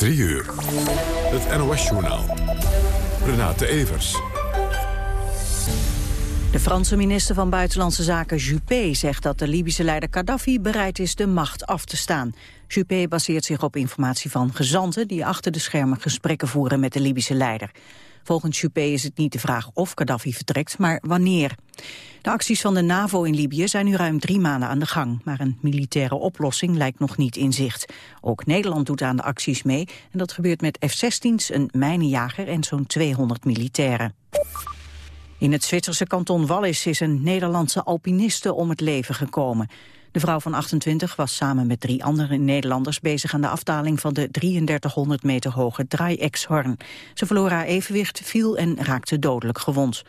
3 uur. Het NOS-journaal. Renate Evers. De Franse minister van Buitenlandse Zaken Juppé zegt dat de Libische leider Gaddafi bereid is de macht af te staan. Juppé baseert zich op informatie van gezanten die achter de schermen gesprekken voeren met de Libische leider. Volgens Juppé is het niet de vraag of Gaddafi vertrekt, maar wanneer. De acties van de NAVO in Libië zijn nu ruim drie maanden aan de gang, maar een militaire oplossing lijkt nog niet in zicht. Ook Nederland doet aan de acties mee en dat gebeurt met F-16's, een mijnenjager en zo'n 200 militairen. In het Zwitserse kanton Wallis is een Nederlandse alpiniste om het leven gekomen. De vrouw van 28 was samen met drie andere Nederlanders bezig aan de afdaling van de 3300 meter hoge Draai-Exhorn. Ze verloor haar evenwicht, viel en raakte dodelijk gewond.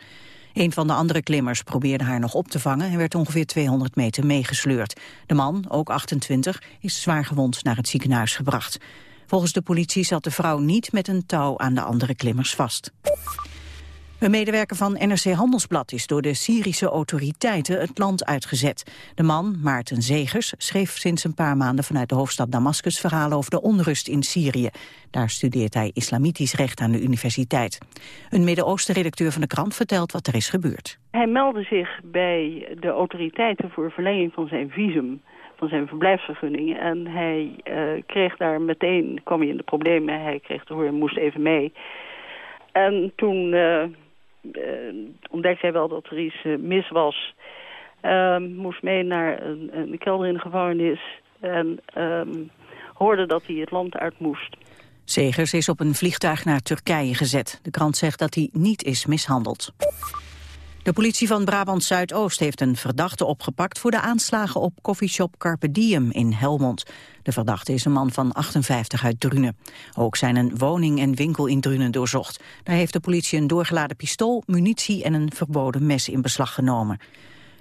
Een van de andere klimmers probeerde haar nog op te vangen en werd ongeveer 200 meter meegesleurd. De man, ook 28, is zwaar gewond naar het ziekenhuis gebracht. Volgens de politie zat de vrouw niet met een touw aan de andere klimmers vast. Een medewerker van NRC Handelsblad is door de Syrische autoriteiten het land uitgezet. De man, Maarten Zegers, schreef sinds een paar maanden vanuit de hoofdstad Damascus verhalen over de onrust in Syrië. Daar studeert hij islamitisch recht aan de universiteit. Een Midden-Oosten-redacteur van de krant vertelt wat er is gebeurd. Hij meldde zich bij de autoriteiten voor verlenging van zijn visum van zijn verblijfsvergunning. En hij uh, kreeg daar meteen, kwam hij in de problemen, hij kreeg te horen, moest even mee. En toen uh, ontdekte hij wel dat er iets uh, mis was. Um, moest mee naar een, een, kelder in de gevangenis. En um, hoorde dat hij het land uit moest. Segers is op een vliegtuig naar Turkije gezet. De krant zegt dat hij niet is mishandeld. De politie van Brabant Zuidoost heeft een verdachte opgepakt voor de aanslagen op koffieshop Carpe Diem in Helmond. De verdachte is een man van 58 uit Drunen. Ook zijn een woning en winkel in Drunen doorzocht. Daar heeft de politie een doorgeladen pistool, munitie en een verboden mes in beslag genomen.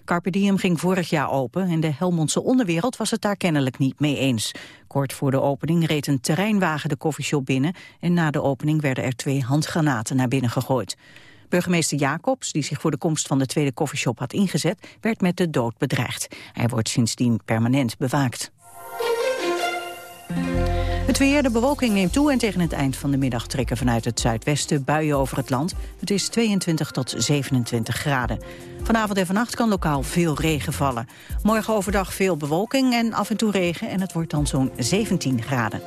Carpe Diem ging vorig jaar open en de Helmondse onderwereld was het daar kennelijk niet mee eens. Kort voor de opening reed een terreinwagen de koffieshop binnen en na de opening werden er twee handgranaten naar binnen gegooid. Burgemeester Jacobs, die zich voor de komst van de tweede koffieshop had ingezet, werd met de dood bedreigd. Hij wordt sindsdien permanent bewaakt. Het weer, de bewolking neemt toe en tegen het eind van de middag trekken vanuit het zuidwesten buien over het land. Het is 22 tot 27 graden. Vanavond en vannacht kan lokaal veel regen vallen. Morgen overdag veel bewolking en af en toe regen en het wordt dan zo'n 17 graden.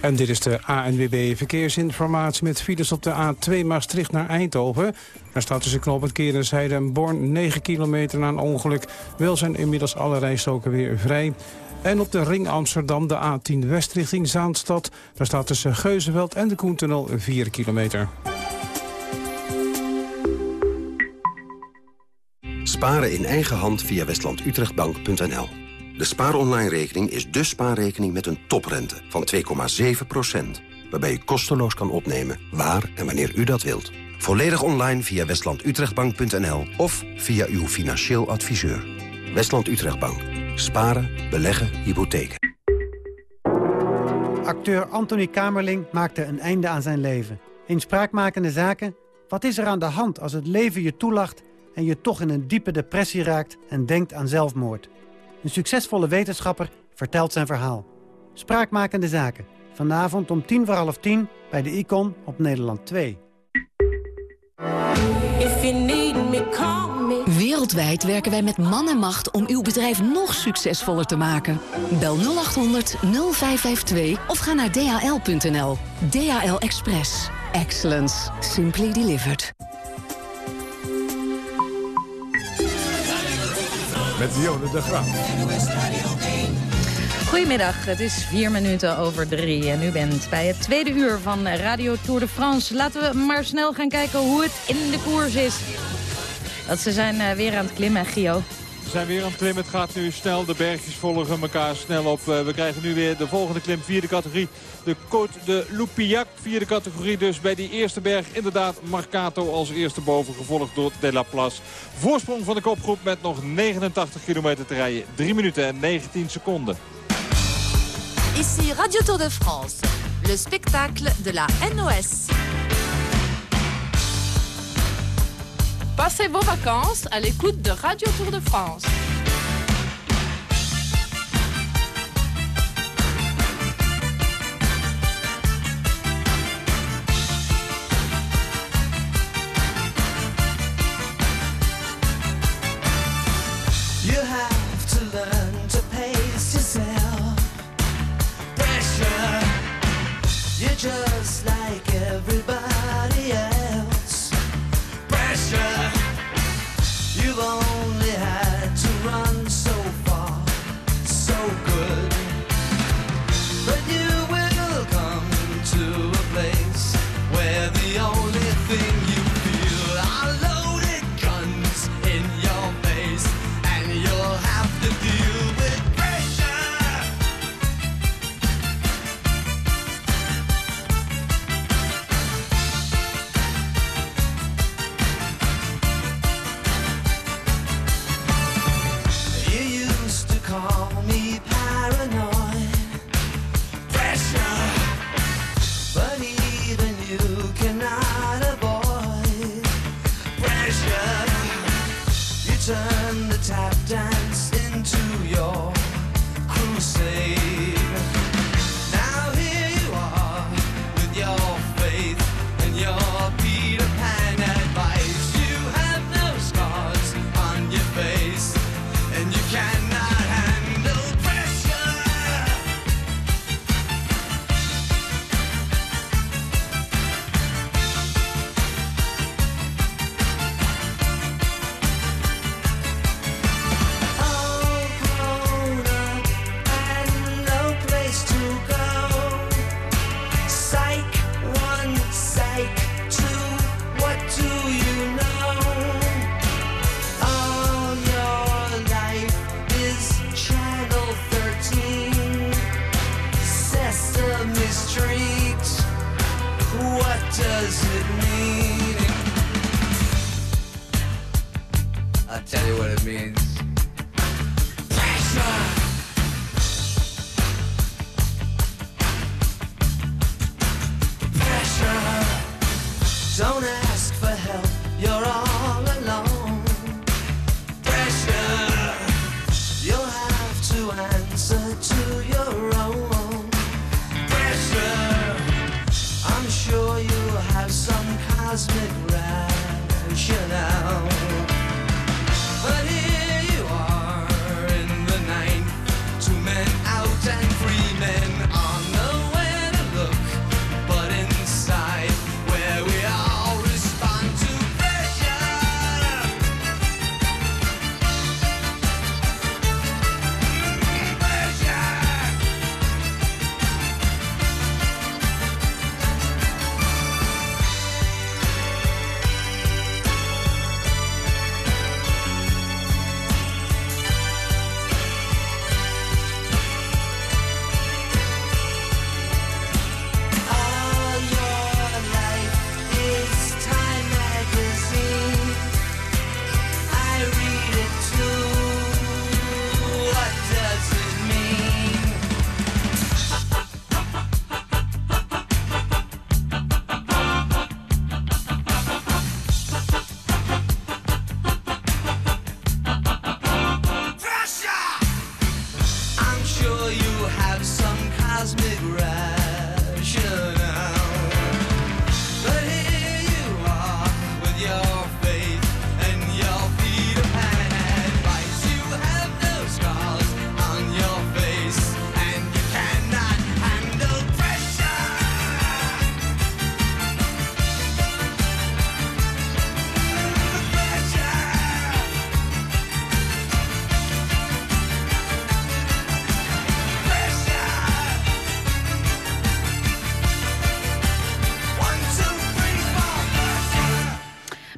En dit is de ANWB Verkeersinformatie met files op de A2 Maastricht naar Eindhoven. Daar staat tussen knooppunt Kerenzijde en Born 9 kilometer na een ongeluk. Wel zijn inmiddels alle rijstroken weer vrij. En op de ring Amsterdam de A10 West richting Zaanstad. Daar staat tussen Geuzenveld en de Koentunnel 4 kilometer. Sparen in eigen hand via westlandutrechtbank.nl de SpaarOnline-rekening is de spaarrekening met een toprente van 2,7%. Waarbij u kosteloos kan opnemen waar en wanneer u dat wilt. Volledig online via westlandutrechtbank.nl of via uw financieel adviseur. Westland Utrechtbank. Sparen, beleggen, hypotheken. Acteur Anthony Kamerling maakte een einde aan zijn leven. In spraakmakende zaken, wat is er aan de hand als het leven je toelacht... en je toch in een diepe depressie raakt en denkt aan zelfmoord... Een succesvolle wetenschapper vertelt zijn verhaal. Spraakmakende zaken. Vanavond om tien voor half tien bij de Icon op Nederland 2. Wereldwijd werken wij met man en macht om uw bedrijf nog succesvoller te maken. Bel 0800 0552 of ga naar dhl.nl. DHL Express. Excellence. Simply delivered. Met Dionne de Graaf. Goedemiddag, het is vier minuten over drie en u bent bij het tweede uur van Radio Tour de France. Laten we maar snel gaan kijken hoe het in de koers is. Dat ze zijn eh, weer aan het klimmen, Gio. We zijn weer aan het klimmen. Het gaat nu snel. De bergjes volgen elkaar snel op. Eh, we krijgen nu weer de volgende klim. Vierde categorie. De Côte de Loupillac. Vierde categorie dus bij die eerste berg. Inderdaad Marcato als eerste boven. Gevolgd door De La Place. Voorsprong van de kopgroep met nog 89 kilometer te rijden. 3 minuten en 19 seconden. Ici Radio Tour de France. Le spectacle de la NOS. Passez vos vacances à l'écoute de Radio Tour de France.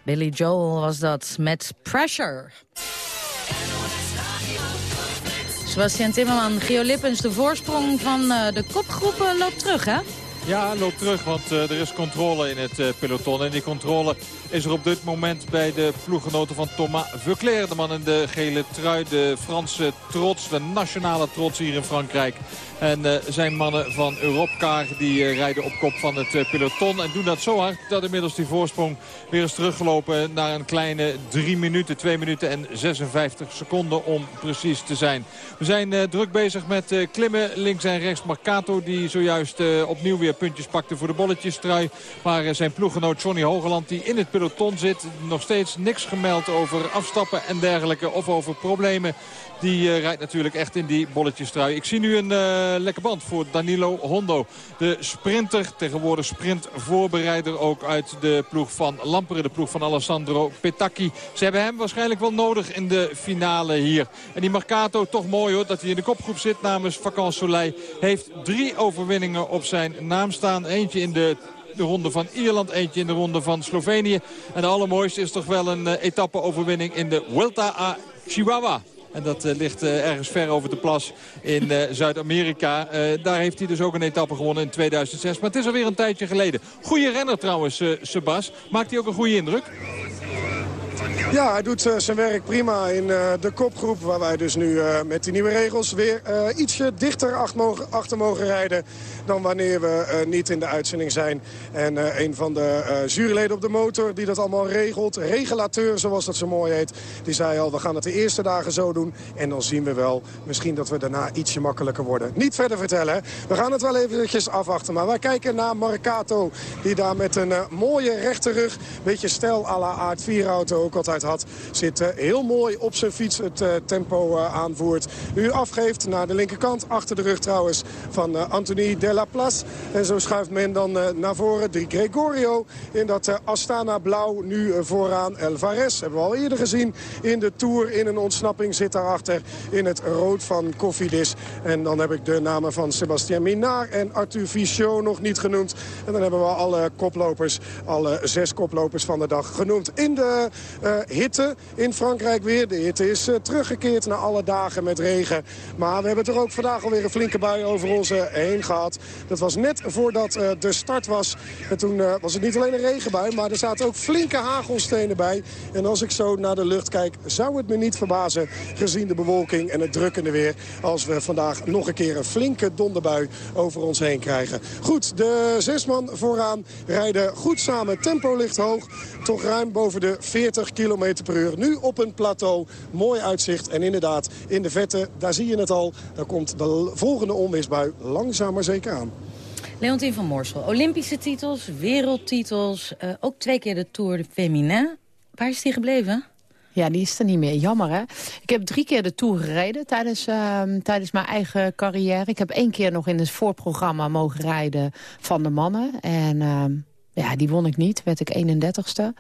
Billy Joel was dat met Pressure. Sebastian Timmerman, Gio Lippens, de voorsprong van eh, de kopgroepen loopt terug, hè? Ja, loopt terug, want eh, er is controle in het eh, peloton. En die controle is er op dit moment bij de ploeggenoten van Thomas Vuclair. De man in de gele trui, de Franse trots, de nationale trots hier in Frankrijk. En eh, zijn mannen van Europcar die eh, rijden op kop van het eh, peloton. En doen dat zo hard dat inmiddels die voorsprong weer is teruggelopen naar een kleine 3 minuten. 2 minuten en 56 seconden om precies te zijn. We zijn druk bezig met klimmen links en rechts. Marcato die zojuist opnieuw weer puntjes pakte voor de bolletjestrui. Maar zijn ploeggenoot Johnny Hogeland die in het peloton zit. Nog steeds niks gemeld over afstappen en dergelijke. Of over problemen. Die eh, rijdt natuurlijk echt in die bolletjestrui. Ik zie nu een eh, lekker band voor Danilo Hondo. De sprinter, tegenwoordig sprintvoorbereider ook uit de ploeg van Lamperen. De ploeg van Alessandro Petacchi. Ze hebben hem waarschijnlijk wel nodig in de finale hier. En die Marcato, toch mooi hoor, dat hij in de kopgroep zit namens Vacan Soleil. Heeft drie overwinningen op zijn naam staan. Eentje in de de ronde van Ierland, eentje in de ronde van Slovenië. En de allermooiste is toch wel een uh, etappe-overwinning in de Vuelta a Chihuahua. En dat uh, ligt uh, ergens ver over de plas in uh, Zuid-Amerika. daar heeft hij dus ook een etappe gewonnen in 2006. Maar het is alweer een tijdje geleden. Goeie renner trouwens, Sebas. Maakt hij ook een goede indruk? Ja, hij doet eh, zijn werk prima in eh, de kopgroep. Waar wij dus nu eh, met die nieuwe regels weer ietsje dichter achter mogen rijden. Dan wanneer we niet in de uitzending zijn. En een van de juryleden op de motor die dat allemaal regelt. Regelateur zoals dat zo mooi heet. Die zei al we gaan het de eerste dagen zo doen. En dan zien we wel misschien dat we daarna ietsje makkelijker worden. Niet verder vertellen. We gaan het wel eventjes afwachten. Maar wij kijken naar Marcato. Die daar met een mooie rechte rug. Beetje stijl à la Aard 4 auto ook altijd had. Zit eh, heel mooi op zijn fiets het eh, tempo eh, aanvoert. Nu afgeeft naar de linkerkant. Achter de rug trouwens van Anthony de la Place. En zo schuift men dan naar voren. Di Gregorio in dat Astana blauw. Nu vooraan Elvares. Hebben we al eerder gezien in de Tour. In een ontsnapping zit daarachter in het rood van Cofidis. En dan heb ik de namen van Sebastien Minard en Arthur Fichot nog niet genoemd. En dan hebben we alle koplopers, alle zes koplopers van de dag genoemd. In de hitte in Frankrijk weer. De hitte is eh, teruggekeerd na alle dagen met regen. Maar we hebben er ook vandaag alweer een flinke bui over ons heen gehad. Dat was net voordat eh, de start was. En toen eh, was het niet alleen een regenbui, maar er zaten ook flinke hagelstenen bij. En als ik zo naar de lucht kijk, zou het me niet verbazen... gezien de bewolking en het drukkende weer... als we vandaag nog een keer een flinke donderbui over ons heen krijgen. Goed, de zes man vooraan rijden goed samen. Tempo ligt hoog, toch ruim boven de 40 km per uur. Nu op een plateau, mooi uitzicht. En inderdaad, in de vette, daar zie je het al... daar komt de volgende onweersbui langzaam maar zeker aan. Leontien van Moorsel, Olympische titels, wereldtitels, eh, ook twee keer de Tour de Féminin. Waar is die gebleven? Ja, die is er niet meer. Jammer, hè? Ik heb drie keer de Tour gereden tijdens, ehm, tijdens mijn eigen carrière. Ik heb één keer nog in het voorprogramma mogen rijden van de mannen. En ehm, ja, die won ik niet, werd ik 31ste.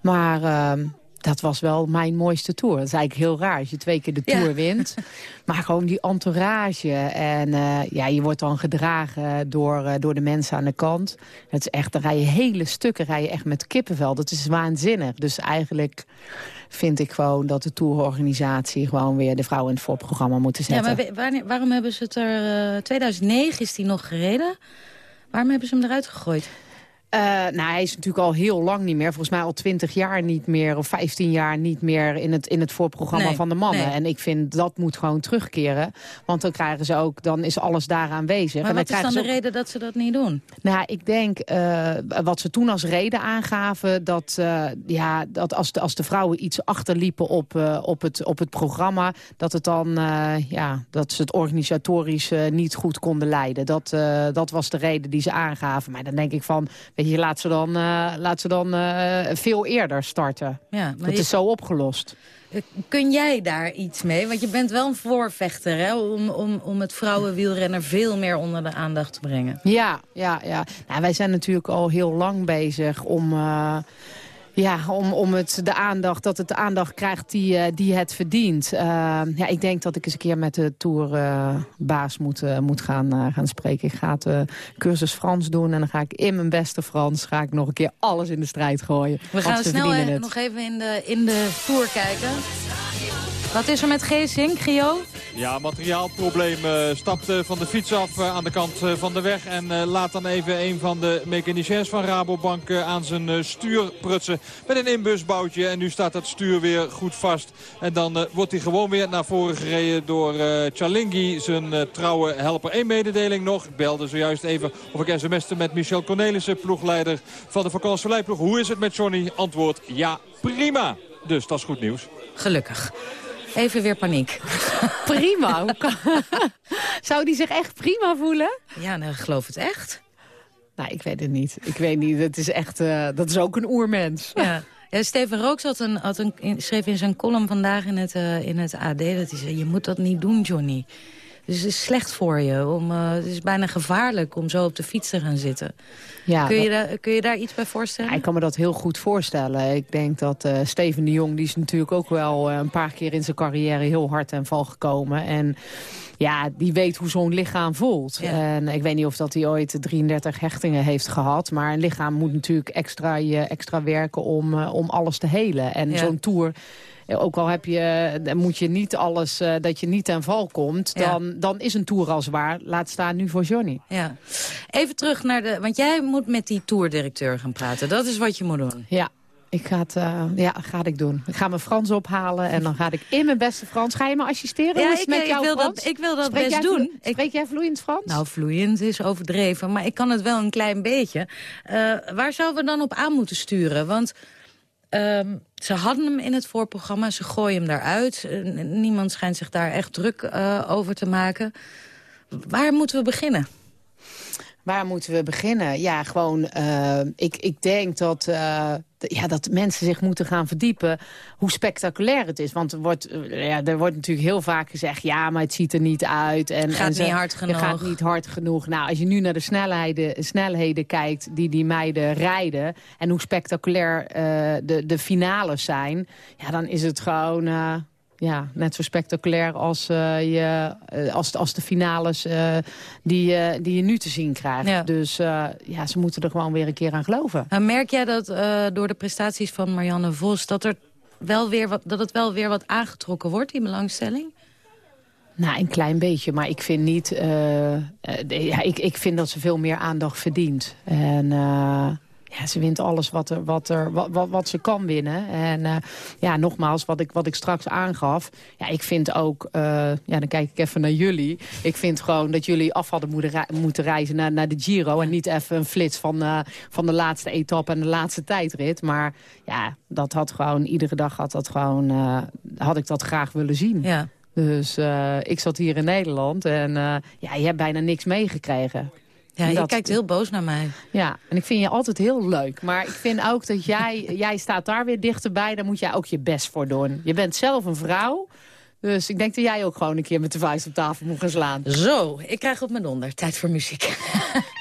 Maar ehm, dat was wel mijn mooiste Tour. Dat is eigenlijk heel raar als je twee keer de Ja. Tour wint. Maar gewoon die entourage. En eh, ja, je wordt dan gedragen door, eh, door de mensen aan de kant. Het is echt, dan rij je hele stukken rij je echt met kippenvel. Dat is waanzinnig. Dus eigenlijk vind ik gewoon dat de tourorganisatie gewoon weer de vrouwen in het voorprogramma moeten Ja, zetten. maar we- wanneer, waarom hebben ze het er... eh, 2009 is die nog gereden. Waarom hebben ze hem eruit gegooid? Eh, nou, hij is natuurlijk al heel lang niet meer. Volgens mij al 20 jaar niet meer of 15 jaar niet meer in het, in het voorprogramma Nee, van de mannen. nee. En ik vind dat moet gewoon terugkeren. Want dan krijgen ze ook, dan is alles daar aanwezig. Maar en wat is dan de ook- reden dat ze dat niet doen? Nou, ik denk uh, wat ze toen als reden aangaven... dat, uh, ja, dat als, de, als de vrouwen iets achterliepen op, op, het, op het programma... dat, het dan, ja, dat ze het organisatorisch niet goed konden leiden. Dat, dat was de reden die ze aangaven. Maar dan denk ik van, je, laat ze dan, laat ze dan veel eerder starten. Ja, dat je... is zo opgelost. Kun jij daar iets mee? Want je bent wel een voorvechter hè? Om, om, om het vrouwenwielrenner veel meer onder de aandacht te brengen. Ja, ja, ja. Nou, wij zijn natuurlijk al heel lang bezig om... Uh, ja, om, om het de aandacht, dat het de aandacht krijgt die, uh, die het verdient. Uh, ja, ik denk dat ik eens een keer met de tourbaas moet, uh, moet gaan, gaan spreken. Ik ga het cursus Frans doen en dan ga ik in mijn beste Frans... ga ik nog een keer alles in de strijd gooien. We gaan snel nog even in de, in de tour kijken. Wat is er met Geesink, Gio? Ja, materiaalprobleem. Uh, stapt uh, van de fiets af uh, aan de kant van de weg. En laat dan even een van de mechaniciens van Rabobank aan zijn stuur prutsen. Met een inbusboutje. En nu staat dat stuur weer goed vast. En dan wordt hij gewoon weer naar voren gereden door Chalingi. Zijn trouwe helper. Eén mededeling nog. Ik belde zojuist even of ik sms'te met Michel Cornelissen. Ploegleider van de vakantieverleidploeg. Hoe is het met Johnny? Antwoord ja, prima. Dus dat is goed nieuws. Gelukkig. Even weer paniek. Prima. Zou die zich echt prima voelen? Ja, nou, geloof het echt. Nou, ik weet het niet. Ik weet niet. Het is echt, uh, dat is ook een oermens. Ja. Ja, Steven Rooks had een, had een, schreef in zijn column vandaag in het, uh, in het AD... dat hij zei, je moet dat niet doen, Johnny. Dus het is slecht voor je. Om, uh, het is bijna gevaarlijk om zo op de fiets te gaan zitten. Ja, kun, je dat... da kun je daar iets bij voorstellen? Ja, ik kan me dat heel goed voorstellen. Ik denk dat uh, Steven de Jong, die is natuurlijk ook wel uh, een paar keer in zijn carrière heel hard en val gekomen. En ja, die weet hoe zo'n lichaam voelt. Ja. En ik weet niet of dat hij ooit 33 hechtingen heeft gehad. Maar een lichaam moet natuurlijk extra, je, extra werken om, om alles te helen. En Ja. zo'n tour ook al heb je, dan moet je niet alles, uh, dat je niet ten val komt, Ja. dan, dan is een tour al zwaar. Laat staan nu voor Johnny. Ja. Even terug naar de... Want jij moet met die tourdirecteur gaan praten. Dat is wat je moet doen. Ja. ik ga het, eh, ja, ga ik doen. Ik ga mijn Frans ophalen en dan ga ik in mijn beste Frans. Ga je me assisteren? Ja, ik, ik wil Frans? dat, ik wil dat Spreek best doen. vlo- Spreek jij vloeiend Frans? Nou, vloeiend is overdreven, maar ik kan het wel een klein beetje. Eh, waar zouden we dan op aan moeten sturen? Want ehm, ze hadden hem in het voorprogramma, ze gooien hem daaruit. Eh, niemand schijnt zich daar echt druk eh, over te maken. Waar moeten we beginnen? Waar moeten we beginnen? Ja, gewoon, eh, ik, ik denk dat, ja, dat mensen zich moeten gaan verdiepen hoe spectaculair het is. Want er wordt, eh, ja, er wordt natuurlijk heel vaak gezegd, ja, maar het ziet er niet uit. En, Gaat en ze- niet hard Het gaat genoeg. niet hard genoeg. Nou, als je nu naar de snelheden, snelheden kijkt die die meiden rijden... en hoe spectaculair eh, de, de finales zijn... ja, dan is het gewoon... eh, ja, net zo spectaculair als, eh, je, eh, als, als de finales eh, die, je- die je nu te zien krijgt. Dus ja, ze moeten er gewoon weer een keer aan geloven. Maar merk jij dat door de prestaties van Marianne Vos... Dat, er wel weer wat, dat het wel weer wat aangetrokken wordt, die belangstelling? Nou, een klein beetje, maar ik vind niet... ja, ik, ik vind dat ze veel meer aandacht verdient. En ja, ze wint alles wat, er, wat, er, wat, wat, wat ze kan winnen. En eh, ja, nogmaals, wat ik, wat ik straks aangaf... Ja, ik vind ook... eh, ja, dan kijk ik even naar jullie. Ik vind gewoon dat jullie af hadden moeten, moeten reizen naar, naar de Giro... en niet even een flits van, eh, van de laatste etappe en de laatste tijdrit. Maar ja, dat had gewoon... Iedere dag had, dat gewoon, had ik dat graag willen zien. Ja. Dus ik zat hier in Nederland en ja, je hebt bijna niks meegekregen. Ja, je dat- kijkt heel boos naar mij. Ja, en ik vind je altijd heel leuk. Maar ik vind ook dat jij, jij staat daar weer dichterbij. Daar moet jij ook je best voor doen. Je bent zelf een vrouw. Dus ik denk dat jij ook gewoon een keer met de vuist op tafel moet gaan slaan. Zo, ik krijg op mijn donder. Tijd voor muziek.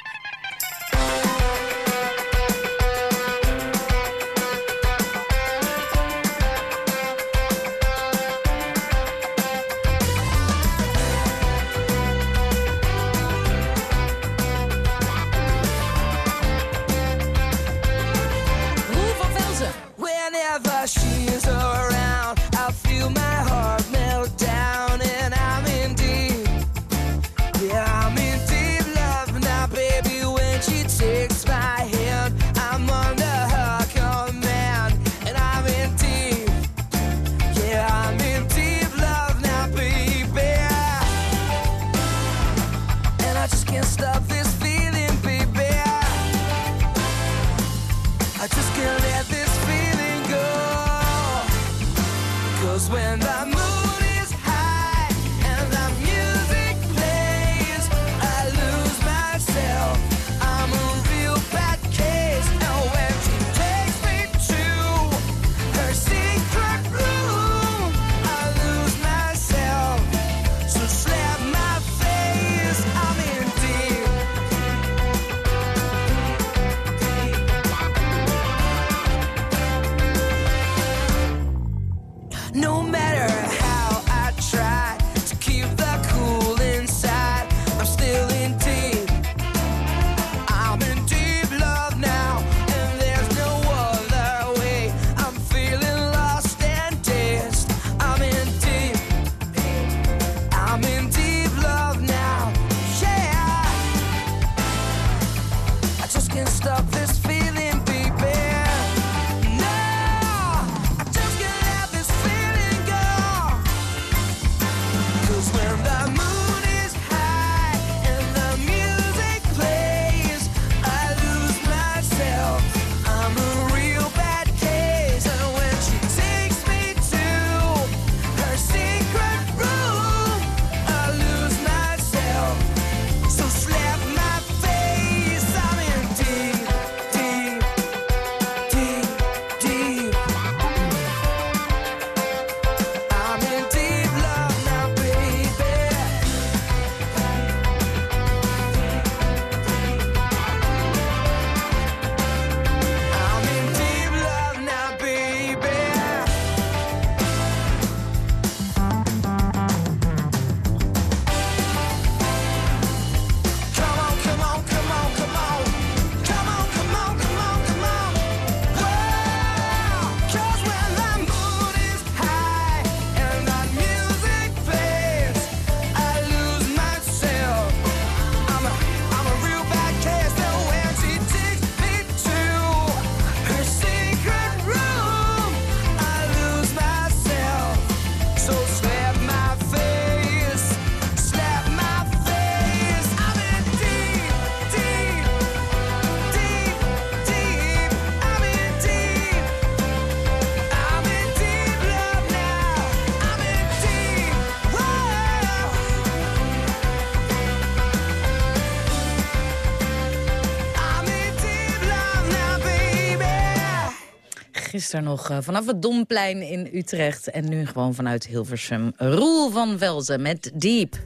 gisteren nog eh, vanaf het Domplein in Utrecht. En nu gewoon vanuit Hilversum. Roel van Velzen met Diep.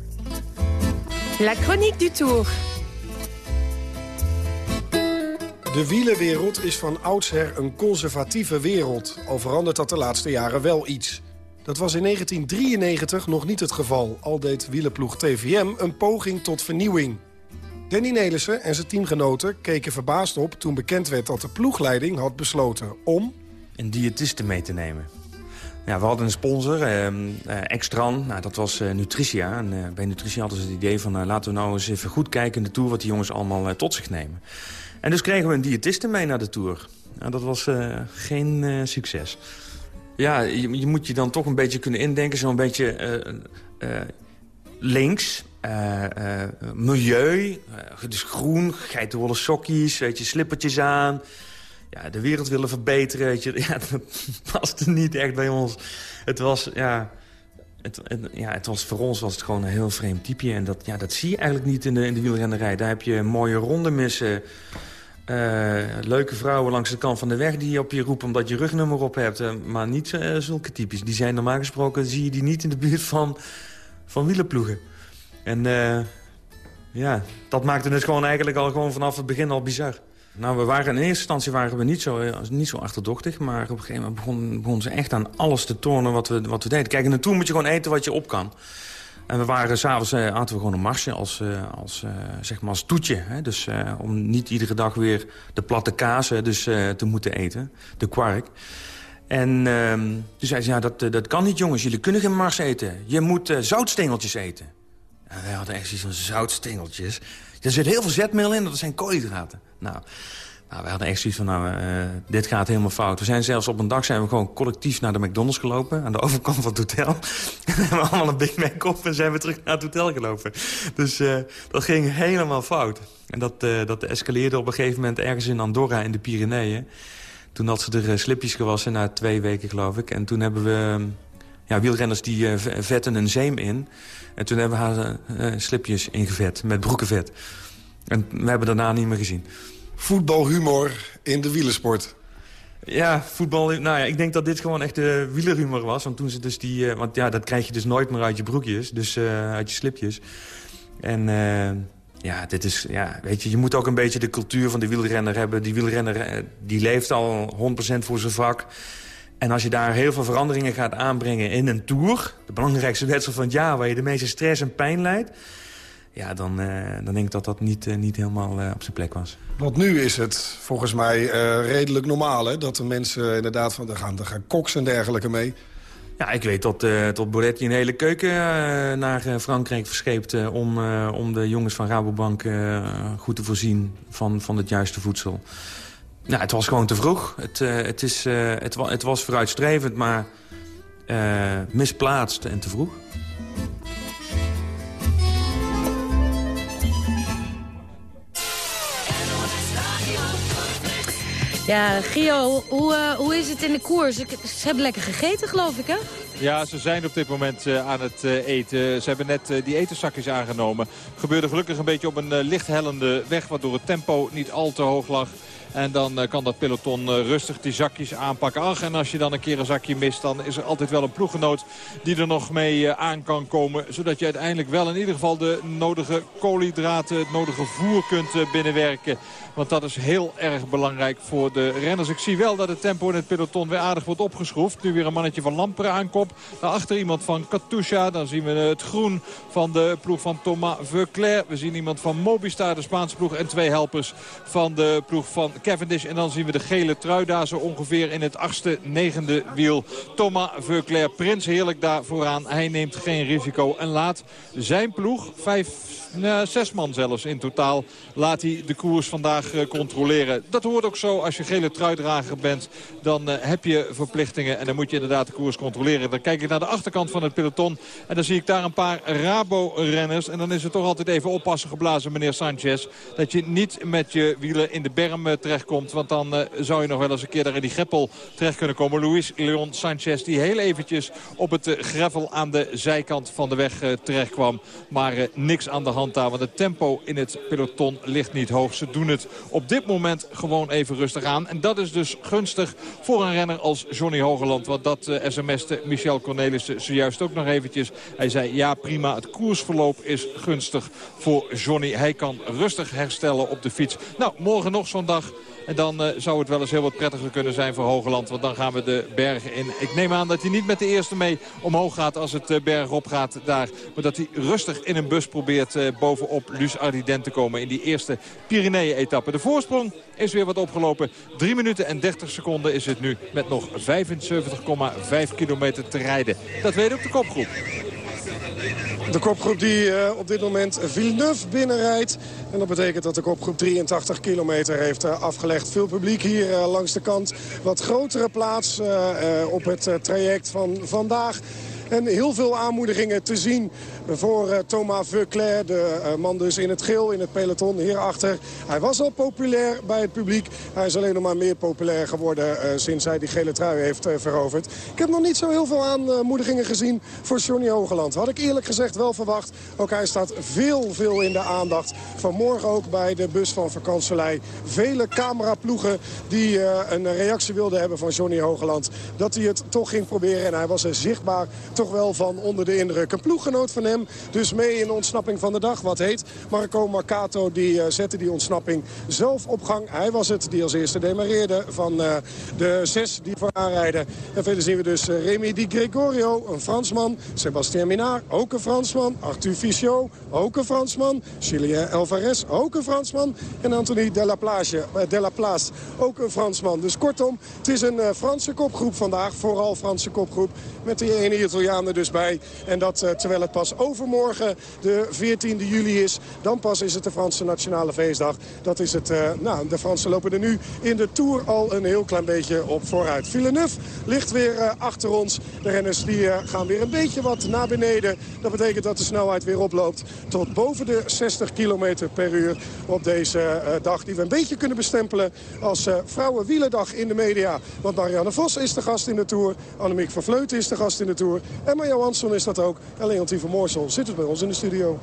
La chronique du Tour. De wielenwereld is van oudsher een conservatieve wereld. Al verandert dat de laatste jaren wel iets. Dat was in 1993 nog niet het geval. Al deed wielenploeg TVM een poging tot vernieuwing. Danny Nelissen en zijn teamgenoten keken verbaasd op... toen bekend werd dat de ploegleiding had besloten om... een diëtiste mee te nemen. Ja, we hadden een sponsor, eh, eh, Extran, nou, dat was eh, Nutritia. En, eh, bij Nutritia hadden ze het idee van eh, laten we nou eens even goed kijken in de Tour... wat die jongens allemaal eh, tot zich nemen. En dus kregen we een diëtiste mee naar de Tour. Nou, dat was geen succes. Ja, je, je moet je dan toch een beetje kunnen indenken, zo'n beetje links... milieu, dus groen, geitenwolle sokjes, weet je, slippertjes aan ja, de wereld willen verbeteren, weet je. Ja, dat paste niet echt bij ons. Het was, ja... Het, ja, het was, voor ons was het gewoon een heel vreemd typeje. En dat, ja, dat zie je eigenlijk niet in de, in de wielrennerij. Daar heb je mooie rondemissen. eh, leuke vrouwen langs de kant van de weg die op je roepen omdat je rugnummer op hebt. eh, maar niet eh, zulke types. Die zijn normaal gesproken, zie je die niet in de buurt van, van wielerploegen. En ja, dat maakte het gewoon eigenlijk al gewoon vanaf het begin al bizar. Nou, we waren in eerste instantie waren we niet zo, eh, niet zo achterdochtig. Maar op een gegeven moment begon, ze echt aan alles te tornen wat we, wat we deden. Kijk, de Tour moet je gewoon eten wat je op kan. En we waren s'avonds eh, aten we gewoon een marsje als, eh, als, eh, zeg maar als toetje. Hè? Dus eh, om niet iedere dag weer de platte kaas dus, eh, te moeten eten. De kwark. En ehm, toen zei ze, ja, dat, dat kan niet jongens. Jullie kunnen geen mars eten. Je moet zoutstengeltjes eten. En wij hadden echt zoiets van zoutstengeltjes. Er zit heel veel zetmeel in, dat zijn koolhydraten. Nou, nou wij hadden echt zoiets van, nou, eh, dit gaat helemaal fout. We zijn zelfs op een dag zijn we gewoon collectief naar de McDonald's gelopen... aan de overkant van het hotel. en hebben we allemaal een Big Mac op en zijn we terug naar het hotel gelopen. Dus eh, dat ging helemaal fout. En dat, eh, dat escaleerde op een gegeven moment ergens in Andorra in de Pyreneeën. Toen had ze er slipjes gewassen, na twee weken geloof ik. En toen hebben we eh, ja, wielrenners die eh, vetten een zeem in. En toen hebben we haar eh, slipjes ingevet, met broekenvet. En we hebben daarna niet meer gezien. Voetbalhumor in de wielersport. Ja, voetbal. Nou ja, ik denk dat dit gewoon echt de wielerhumor was. Want toen ze dus die. eh, want ja, dat krijg je dus nooit meer uit je broekjes. Dus eh, uit je slipjes. En eh, ja, dit is. Ja, weet je, je moet ook een beetje de cultuur van de wielrenner hebben. Die wielrenner eh, die leeft al 100% voor zijn vak. En als je daar heel veel veranderingen gaat aanbrengen in een tour... de belangrijkste wedstrijd van het jaar... waar je de meeste stress en pijn leidt... ja, dan, eh, dan denk ik dat dat niet, eh, niet helemaal eh, op zijn plek was. Want nu is het volgens mij redelijk normaal... Hè, dat de mensen inderdaad van... er gaan, er gaan koks en dergelijke mee. Ja, ik weet dat, eh tot Boretti een hele keuken naar Frankrijk verscheept... om, om de jongens van Rabobank goed te voorzien van, van het juiste voedsel. Nou, het was gewoon te vroeg. Het, eh, het, is, eh, het, wa- het was vooruitstrevend, maar eh, misplaatst en te vroeg. Ja, Gio, hoe, hoe is het in de koers? Ik- Ze hebben lekker gegeten, geloof ik, hè? Ja, ze zijn op dit moment eh, aan het eten. Ze hebben net die etenzakjes aangenomen. Gebeurde gelukkig een beetje op een licht hellende weg... waardoor het tempo niet al te hoog lag. En dan eh, kan dat peloton eh, rustig die zakjes aanpakken. Ach, en als je dan een keer een zakje mist... dan is er altijd wel een ploeggenoot die er nog mee eh, aan kan komen. Zodat je uiteindelijk wel in ieder geval de nodige koolhydraten... het nodige voer kunt binnenwerken. Want dat is heel erg belangrijk voor de renners. Ik zie wel dat het tempo in het peloton weer aardig wordt opgeschroefd. Nu weer een mannetje van Lamperen aankop. Daarachter iemand van Katusha. Dan zien we het groen van de ploeg van Thomas Veuclair. We zien iemand van Mobistar, de Spaanse ploeg. En twee helpers van de ploeg van Cavendish. En dan zien we de gele trui daar zo ongeveer in het achtste, negende wiel. Thomas Veuclair, prins heerlijk daar vooraan. Hij neemt geen risico en laat zijn ploeg, vijf, nou, zes man zelfs in totaal, laat hij de koers vandaag eh, controleren. Dat hoort ook zo. Als je gele truidrager bent, dan eh, heb je verplichtingen. En dan moet je inderdaad de koers controleren. Dan kijk ik naar de achterkant van het peloton. En dan zie ik daar een paar Rabo-renners. En dan is het toch altijd even oppassen geblazen, meneer Sanchez. Dat je niet met je wielen in de berm eh, terechtkomt. Want dan eh, zou je nog wel eens een keer daar in die greppel terecht kunnen komen. Luis Leon Sanchez, die heel eventjes op het eh, gravel aan de zijkant van de weg eh, terecht kwam. Maar eh, niks aan de hand. Want het tempo in het peloton ligt niet hoog. Ze doen het op dit moment gewoon even rustig aan. En dat is dus gunstig voor een renner als Johnny Hogeland. Want dat uh, sms'te Michel Cornelissen zojuist ook nog eventjes. Hij zei ja prima, het koersverloop is gunstig voor Johnny. Hij kan rustig herstellen op de fiets. Nou, morgen nog zo'n dag. En dan uh, zou het wel eens heel wat prettiger kunnen zijn voor Hogeland. Want dan gaan we de bergen in. Ik neem aan dat hij niet met de eerste mee omhoog gaat als het uh, gaat daar. Maar dat hij rustig in een bus probeert uh, bovenop Luz Ardiden te komen. In die eerste Pyreneeën-etappe. De voorsprong is weer wat opgelopen. 3 minuten en 30 seconden is het nu. Met nog 75,5 kilometer te rijden. Dat weet ook de kopgroep. De kopgroep die uh, op dit moment Villeneuve binnenrijdt. En dat betekent dat de kopgroep 83 kilometer heeft uh, afgelegd. Veel publiek hier uh, langs de kant. Wat grotere plaats op het traject van vandaag. En heel veel aanmoedigingen te zien voor uh, Thomas Veuclair. De uh, man dus in het geel, in het peloton hierachter. Hij was al populair bij het publiek. Hij is alleen nog maar meer populair geworden uh, sinds hij die gele trui heeft veroverd. Ik heb nog niet zo heel veel aanmoedigingen gezien voor Johnny Hogeland. Had ik eerlijk gezegd wel verwacht. Ook hij staat veel, veel in de aandacht. Vanmorgen ook bij de bus van Vakantselij. Vele cameraploegen die een reactie wilden hebben van Johnny Hogeland. Dat hij het toch ging proberen. En hij was er zichtbaar toch wel van onder de indruk. Een ploeggenoot van hem dus mee in de ontsnapping van de dag. Wat heet Marco Marcato die uh, zette die ontsnapping zelf op gang. Hij was het die als eerste demareerde van uh, de zes die vooraan rijden. En verder zien we dus uh, Remy Di Gregorio, een Fransman. Sebastien Minard, ook een Fransman. Arthur Fichot, ook een Fransman. Julien Alvarez, ook een Fransman. En Anthony Delaplace, Delaplace ook een Fransman. Dus kortom, het is een Franse kopgroep vandaag. Vooral Franse kopgroep. Met die ene Italiaan er dus bij. En dat terwijl het pas overmorgen de 14e juli is. Dan pas is het de Franse Nationale Feestdag. Dat is het, uh, nou, de Fransen lopen er nu in de Tour al een heel klein beetje op vooruit. Villeneuve ligt weer uh, achter ons. De renners die, uh, gaan weer een beetje wat naar beneden. Dat betekent dat de snelheid weer oploopt tot boven de 60 km per uur op deze dag. Die we een beetje kunnen bestempelen als vrouwenwielendag in de media. Want Marianne Vos is de gast in de Tour. Annemiek van Vleuten is de gast in de Tour. En Marjo Hansson is dat ook. En Leontien van Moorsel zit het bij ons in de studio.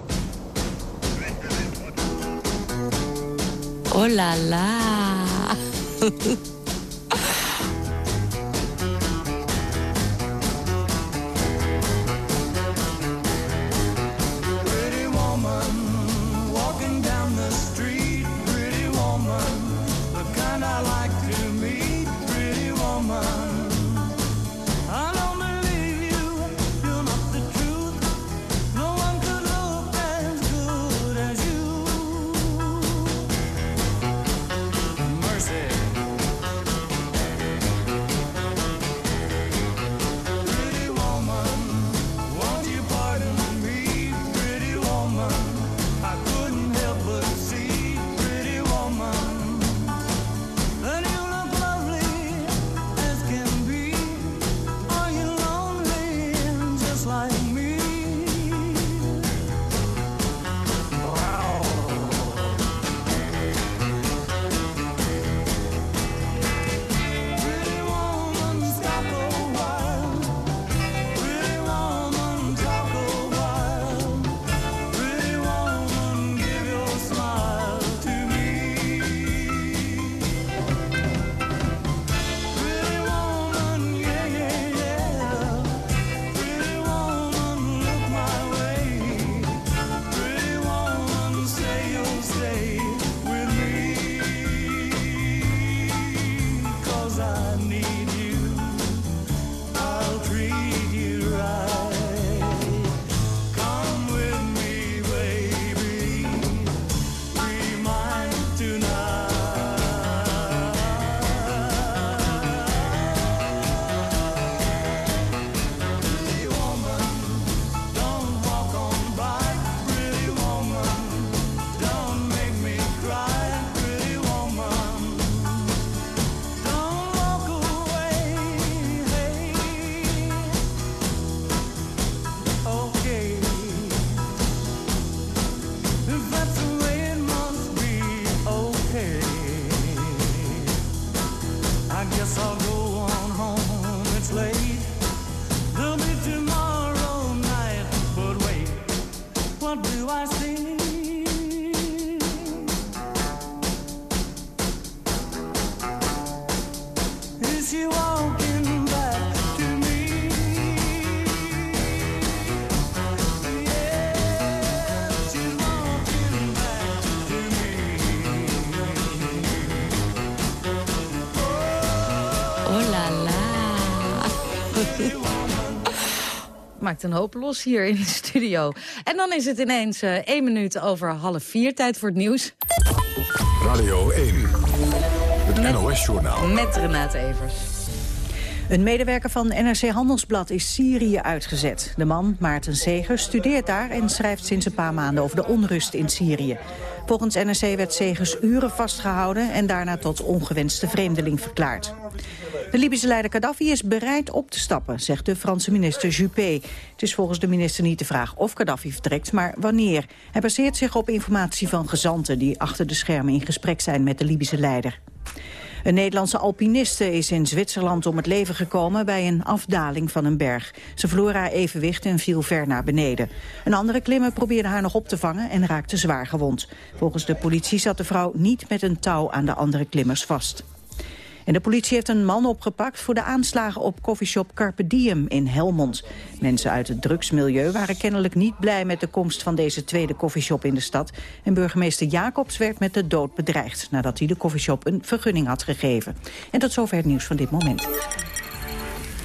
Oh la la. Maakt een hoop los hier in de studio. En dan is het ineens eh één minuut over half vier. Tijd voor het nieuws. Radio 1. Het NOS-journaal. Met Renate Evers. Een medewerker van NRC Handelsblad is Syrië uitgezet. De man, Maarten Segers, studeert daar en schrijft sinds een paar maanden over de onrust in Syrië. Volgens NRC werd Segers uren vastgehouden en daarna tot ongewenste vreemdeling verklaard. De Libische leider Gaddafi is bereid op te stappen, zegt de Franse minister Juppé. Het is volgens de minister niet de vraag of Gaddafi vertrekt, maar wanneer. Hij baseert zich op informatie van gezanten die achter de schermen in gesprek zijn met de Libische leider. Een Nederlandse alpiniste is in Zwitserland om het leven gekomen bij een afdaling van een berg. Ze verloor haar evenwicht en viel ver naar beneden. Een andere klimmer probeerde haar nog op te vangen en raakte zwaar gewond. Volgens de politie zat de vrouw niet met een touw aan de andere klimmers vast. En de politie heeft een man opgepakt voor de aanslagen op koffieshop Carpe Diem in Helmond. Mensen uit het drugsmilieu waren kennelijk niet blij met de komst van deze tweede koffieshop in de stad. En burgemeester Jacobs werd met de dood bedreigd nadat hij de koffieshop een vergunning had gegeven. En tot zover het nieuws van dit moment.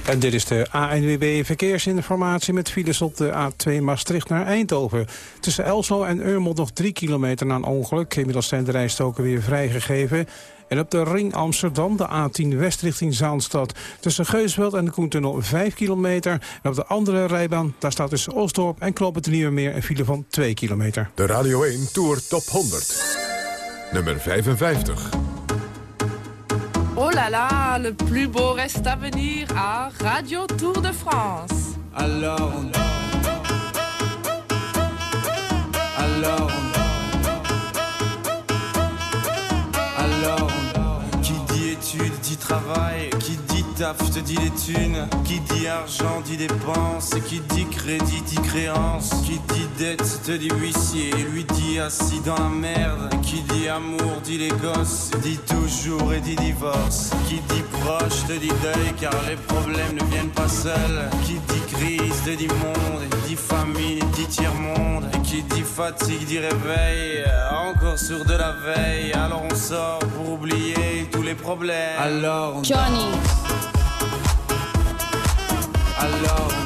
En dit is de ANWB Verkeersinformatie met files op de A2 Maastricht naar Eindhoven. Tussen Elslo en Eurmond nog drie kilometer na een ongeluk. Inmiddels zijn de rijstoken weer vrijgegeven. En op de ring Amsterdam, de A10 West richting Zaanstad. Tussen Geusveld en de Koentunnel 5 kilometer. En op de andere rijbaan, daar staat tussen Oostdorp en Knoop het een file van 2 kilometer. De Radio 1 Tour Top 100. Nummer 55. Oh là là, le plus beau reste à venir à Radio Tour de France. Alors on Alors on Qui dit taf te dit les thunes Qui dit argent dit dépense Qui dit crédit dit créance Qui dit dette te dit huissier Lui dit assis dans la merde Qui dit amour dit les gosses Dit toujours et dit divorce. Qui dit proche te dit deuil Car les problèmes ne viennent pas seuls. Qui dit crise te dit monde Et dit famine dit tiers-monde. Et qui dit fatigue dit réveil Encore sur de la veille. Alors on sort pour oublier tous les problèmes. Alors on Johnny. alors on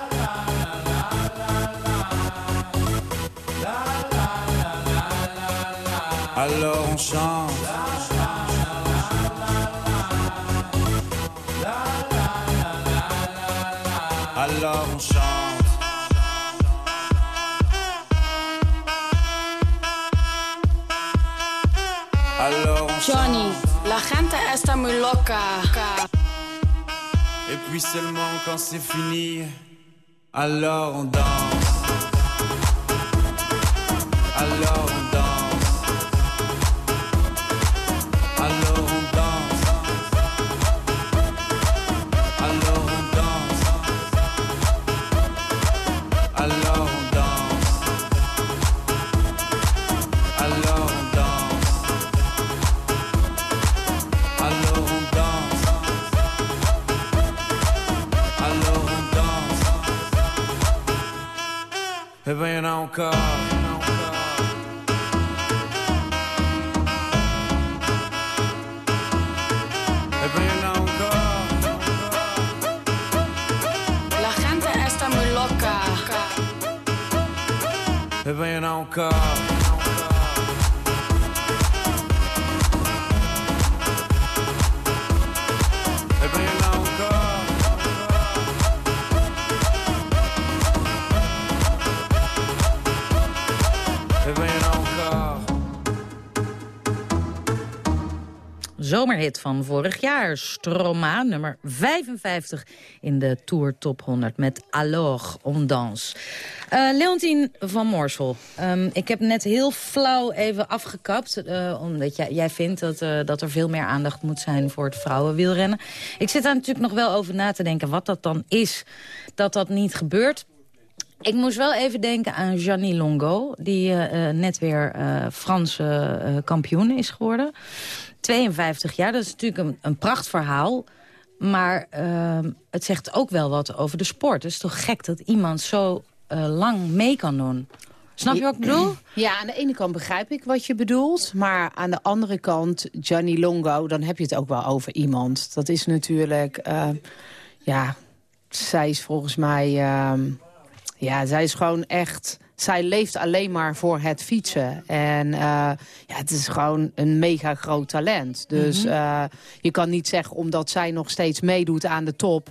Alors on chante. Alors on chante. Alors on Johnny. La gente está muy loca. Et puis seulement quand c'est fini, alors on danse. Alors on van vorig jaar. Stroma, nummer 55 in de Tour Top 100 met Alors on danse. Uh, Leontien van Moorsel, um, ik heb net heel flauw even afgekapt... Uh, omdat jij, jij vindt dat, uh, dat er veel meer aandacht moet zijn voor het vrouwenwielrennen. Ik zit daar natuurlijk nog wel over na te denken wat dat dan is dat dat niet gebeurt. Ik moest wel even denken aan Gianni Longo... die net weer Franse uh, kampioen is geworden. 52 jaar, dat is natuurlijk een, een prachtverhaal... maar ehm, het zegt ook wel wat over de sport. Het is toch gek dat iemand zo lang mee kan doen... Snap je wat ik bedoel? Ja, aan de ene kant begrijp ik wat je bedoelt. Maar aan de andere kant, Gianni Longo, dan heb je het ook wel over iemand. Dat is natuurlijk, uh, ja, zij is volgens mij... Uh, ja, zij is gewoon echt... Zij leeft alleen maar voor het fietsen. En uh, ja, het is gewoon een mega groot talent. Dus mm -hmm. je kan niet zeggen, omdat zij nog steeds meedoet aan de top...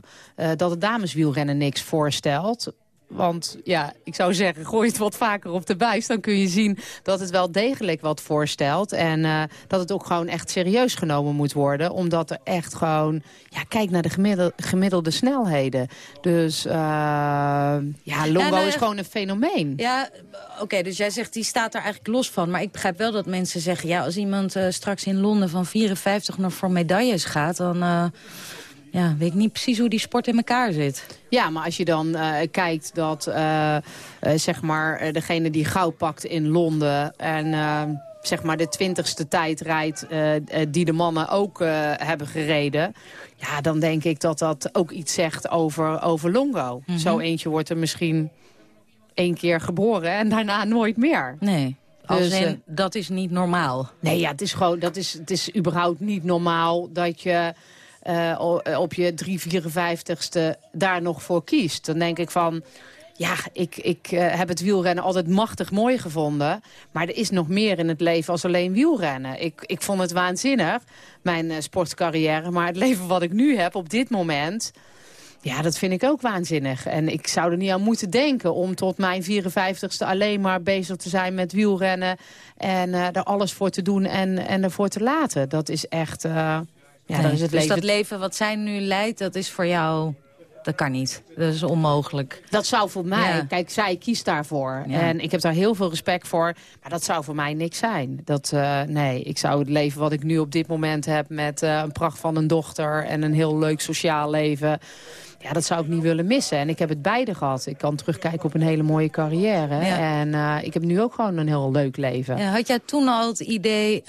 dat het dameswielrennen niks voorstelt. Want ja, ik zou zeggen, gooi het wat vaker op de buis. Dan kun je zien dat het wel degelijk wat voorstelt. En uh, dat het ook gewoon echt serieus genomen moet worden. Omdat er echt gewoon... Ja, kijk naar de gemiddelde, gemiddelde snelheden. Dus uh, ja, Longo ja, nou, is gewoon een fenomeen. Ja, oké, okay, dus jij zegt die staat er eigenlijk los van. Maar ik begrijp wel dat mensen zeggen... ja, als iemand uh, straks in Londen van 54 nog voor medailles gaat... dan ja, weet ik niet precies hoe die sport in elkaar zit. Ja, maar als je dan uh, kijkt dat uh, uh, zeg maar degene die goud pakt in Londen... en zeg maar de twintigste tijd rijdt die de mannen ook hebben gereden... ja, dan denk ik dat dat ook iets zegt over, over Longo. Mm -hmm. Zo eentje wordt er misschien één keer geboren en daarna nooit meer. Nee. Dus, dus dat is niet normaal. Nee, ja, het is gewoon, dat is, het is überhaupt niet normaal dat je... Uh, op je 354ste daar nog voor kiest. Dan denk ik van... Ja, ik, ik uh, heb het wielrennen altijd machtig mooi gevonden. Maar er is nog meer in het leven als alleen wielrennen. Ik, ik vond het waanzinnig, mijn sportcarrière. Maar het leven wat ik nu heb op dit moment... Ja, dat vind ik ook waanzinnig. En ik zou er niet aan moeten denken om tot mijn 54ste alleen maar bezig te zijn met wielrennen. En uh, er alles voor te doen en, en ervoor te laten. Dat is echt... Ja, nee, is het dus leven... dat leven wat zij nu leidt, dat is voor jou... Dat kan niet. Dat is onmogelijk. Dat zou voor mij... Ja. Kijk, zij kiest daarvoor. Ja. En ik heb daar heel veel respect voor. Maar dat zou voor mij niks zijn. Dat, uh, nee, ik zou het leven wat ik nu op dit moment heb... met uh, een pracht van een dochter en een heel leuk sociaal leven... Ja, dat zou ik niet willen missen. En ik heb het beide gehad. Ik kan terugkijken op een hele mooie carrière. Ja. En uh, ik heb nu ook gewoon een heel leuk leven. Ja, had jij toen al het idee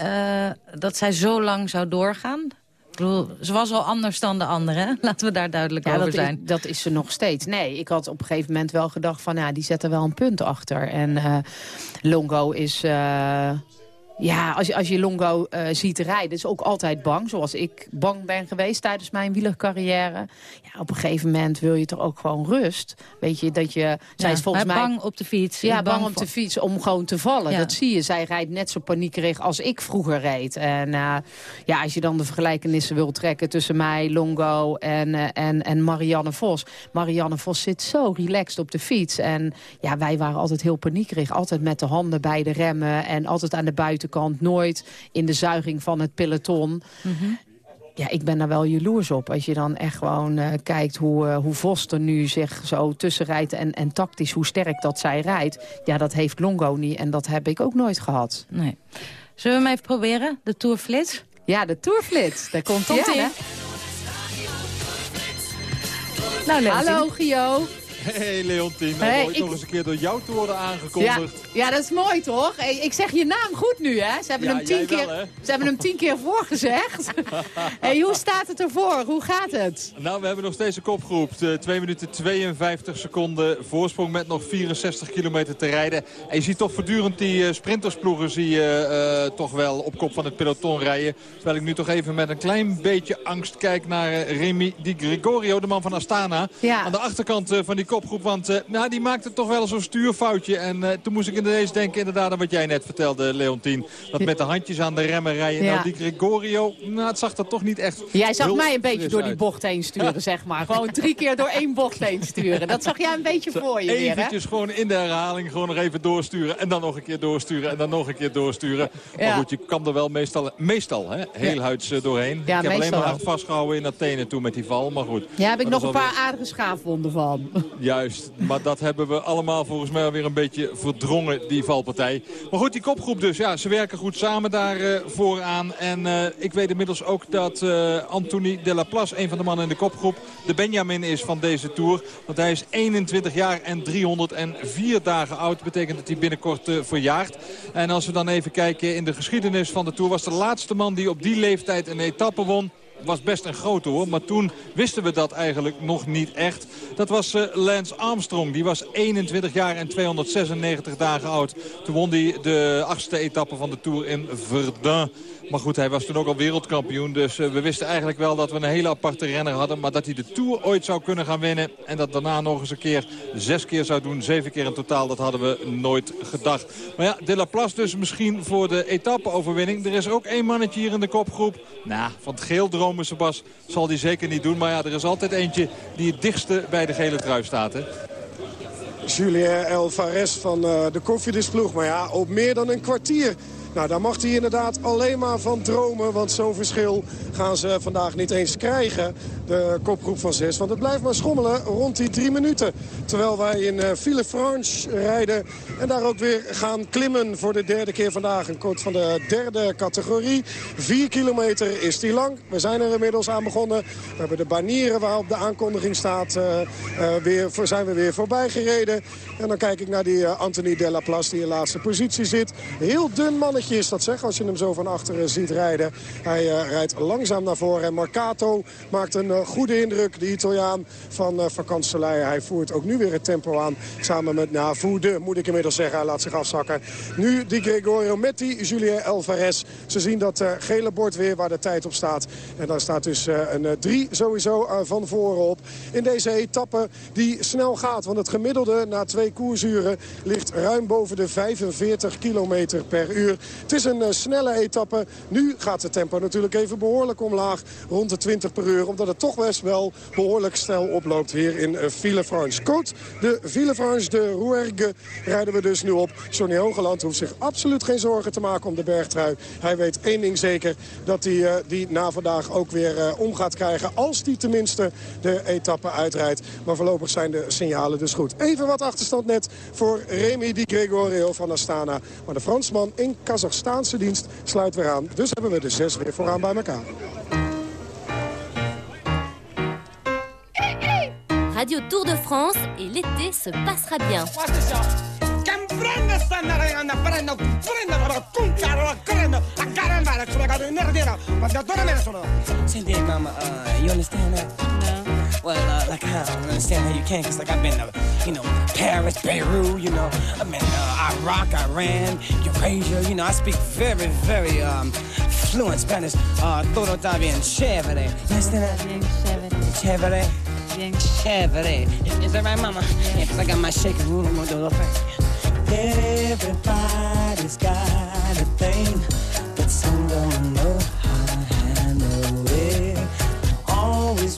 dat zij zo lang zou doorgaan? Ik bedoel, ze was al anders dan de anderen. Laten we daar duidelijk ja, over dat zijn. Is, dat is ze nog steeds. Nee, ik had op een gegeven moment wel gedacht van... ja, die zet er wel een punt achter. En uh, Longo is... Uh, ja, als je, als je Longo uh, ziet rijden, is ook altijd bang. Zoals ik bang ben geweest tijdens mijn wielercarrière. Ja, op een gegeven moment wil je toch ook gewoon rust. Weet je, dat je... Zij is volgens mij bang op de fiets. Ja, bang, bang op de fiets om gewoon te vallen. Ja. Dat zie je. Zij rijdt net zo paniekerig als ik vroeger reed. En uh, ja, als je dan de vergelijkenissen wil trekken tussen mij, Longo en, uh, en, en Marianne Vos. Marianne Vos zit zo relaxed op de fiets. En ja, wij waren altijd heel paniekerig. Altijd met de handen bij de remmen en altijd aan de buitenkant nooit in de zuiging van het peloton. Mm -hmm. Ja, ik ben daar wel jaloers op. Als je dan echt gewoon uh, kijkt hoe, uh, hoe Vos er nu zich zo tussen rijdt... En, en tactisch hoe sterk dat zij rijdt. Ja, dat heeft Longo niet en dat heb ik ook nooit gehad. Nee. Zullen we hem even proberen, de Tourflits? Ja, de Tourflits. Daar komt hij ja, in. Nou, Hallo, Gio. Hey Leontien, nou hey, ik... nog eens een keer door jou te worden aangekondigd. Ja, ja dat is mooi toch? Ik, ik zeg je naam goed nu hè. Ze hebben, ja, hem, tien keer, wel, ze hebben hem tien keer voorgezegd. hey, hoe staat het ervoor? Hoe gaat het? Nou, we hebben nog steeds een kopgroep. De 2 minuten 52 seconden voorsprong met nog 64 kilometer te rijden. En je ziet toch voortdurend die uh, sprintersploegen zie je uh, toch wel op kop van het peloton rijden. Terwijl ik nu toch even met een klein beetje angst kijk naar Remy Di Gregorio, de man van Astana. Ja. Aan de achterkant van die kopgroep. Want eh, nou, die maakte toch wel zo'n stuurfoutje. En eh, toen moest ik ineens denken inderdaad aan wat jij net vertelde, Leontien. Dat met de handjes aan de remmen rijden. Ja. Nou, die Gregorio, nou, het zag er toch niet echt Jij zag mij een beetje door die bocht heen sturen, zeg maar. Gewoon drie keer door één bocht heen sturen. Dat zag jij een beetje voor je weer, hè? Eventjes gewoon in de herhaling gewoon nog even doorsturen. En dan nog een keer doorsturen. En dan nog een keer doorsturen. Ja. Maar goed, je kan er wel meestal, meestal hè, heel Ja. huids eh, doorheen. Ja, ik heb alleen maar vastgehouden in Athene toen met die val. Maar goed. Ja, heb ik nog dat een paar aardige schaafwonden van. Juist, maar dat hebben we allemaal volgens mij alweer een beetje verdrongen, die valpartij. Maar goed, die kopgroep dus, ja, ze werken goed samen daar eh, vooraan. En eh, ik weet inmiddels ook dat eh Anthony de la een van de mannen in de kopgroep, de Benjamin is van deze Tour. Want hij is 21 jaar en 304 dagen oud. betekent dat hij binnenkort verjaart. En als we dan even kijken in de geschiedenis van de Tour, was de laatste man die op die leeftijd een etappe won was best een grote hoor. Maar toen wisten we dat eigenlijk nog niet echt. Dat was eh, Lance Armstrong. Die was 21 jaar en 296 dagen oud. Toen won hij de achtste etappe van de Tour in Verdun. Maar goed, hij was toen ook al wereldkampioen. Dus eh, we wisten eigenlijk wel dat we een hele aparte renner hadden. Maar dat hij de Tour ooit zou kunnen gaan winnen. En dat daarna nog eens een keer zes keer zou doen. Zeven keer in totaal. Dat hadden we nooit gedacht. Maar ja, De La Place dus misschien voor de etappe-overwinning. Er is ook één mannetje hier in de kopgroep. Nou, van het geel dromen Sebas zal die zeker niet doen. Maar ja, er is altijd eentje die het dichtste bij de gele trui staat. Hè? Julien Alvarez van eh, de koffiedisploeg. Maar ja, op meer dan een kwartier. Nou, daar mag hij inderdaad alleen maar van dromen. Want zo'n verschil gaan ze vandaag niet eens krijgen. De kopgroep van zes. Want het blijft maar schommelen rond die drie minuten. Terwijl wij in uh, Villefranche rijden. En daar ook weer gaan klimmen voor de derde keer vandaag. Een kort van de derde categorie. Vier kilometer is die lang. We zijn er inmiddels aan begonnen. We hebben de banieren waarop de aankondiging staat. eh, eh, weer, zijn we weer voorbij gereden. En dan kijk ik naar die eh, Anthony Delaplace die in laatste positie zit. Heel dun mannetje is dat zeg, als je hem zo van achteren ziet rijden. Hij eh, rijdt langzaam naar voren. En Marcato maakt een eh, goede indruk, de Italiaan van uh, Van Kanselij. Hij voert ook nu weer het tempo aan. Samen met, voerde, moet ik inmiddels zeggen. Hij laat zich afzakken. Nu die Gregorio met die Julien Alvarez. Ze zien dat gele bord weer waar de tijd op staat. En daar staat dus een 3 sowieso van voren op. In deze etappe die snel gaat. Want het gemiddelde na twee koersuren ligt ruim boven de 45 kilometer per uur. Het is een uh, snelle etappe. Nu gaat het tempo natuurlijk even behoorlijk omlaag. Rond de 20 per uur. Omdat het toch best wel behoorlijk snel oploopt hier in uh, Villefranche. Côte de Villefranche de Rouergue rijden we dus nu op. Johnny Hogeland hoeft zich absoluut geen zorgen te maken om de bergtrui. Hij weet één ding zeker. Dat hij uh, die na vandaag ook weer om gaat krijgen. Als hij tenminste de etappe uitrijdt. Maar voorlopig zijn de signalen dus goed. Even wat achterstand net voor Remy Di Gregorio van Astana. Maar de Fransman in Kazachstaanse dienst sluit weer aan. Dus hebben we de zes weer vooraan bij elkaar. Radio Tour de France et l'été se passera bien. Cindy, mama, uh, you understand that? No. Well, uh, like, I don't understand how you can, because, like, I've been to, you know, Paris, Beirut, you know, I've been uh, Iraq, Iran, Eurasia, you know, I speak very, very um, fluent Spanish. Uh, todo está bien chévere. You understand that? Bien chévere. Chévere? Bien chévere. Is, is that right, mama? Yeah, because I got my shaking room, I'm going to do a little thing. Everybody's got a thing, but some don't know how to handle it. Always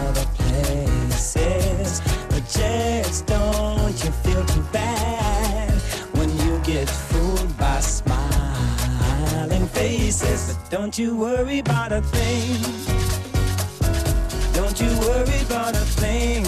don't you worry about a thing. Don't you worry about a thing,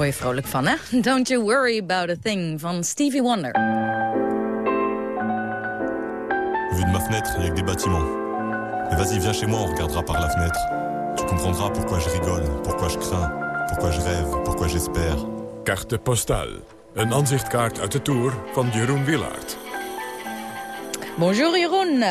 word je vrolijk van, hè? Don't you worry about a thing van Stevie Wonder. Vu de ma fenêtre, il y a que des bâtiments. Mais vas-y, viens chez moi, on regardera par la fenêtre. Tu comprendras pourquoi je rigole, pourquoi je crains, pourquoi je rêve, pourquoi j'espère. Carte postale. Een aanzichtkaart uit de Tour van Jeroen Willaert. Bonjour Jeroen.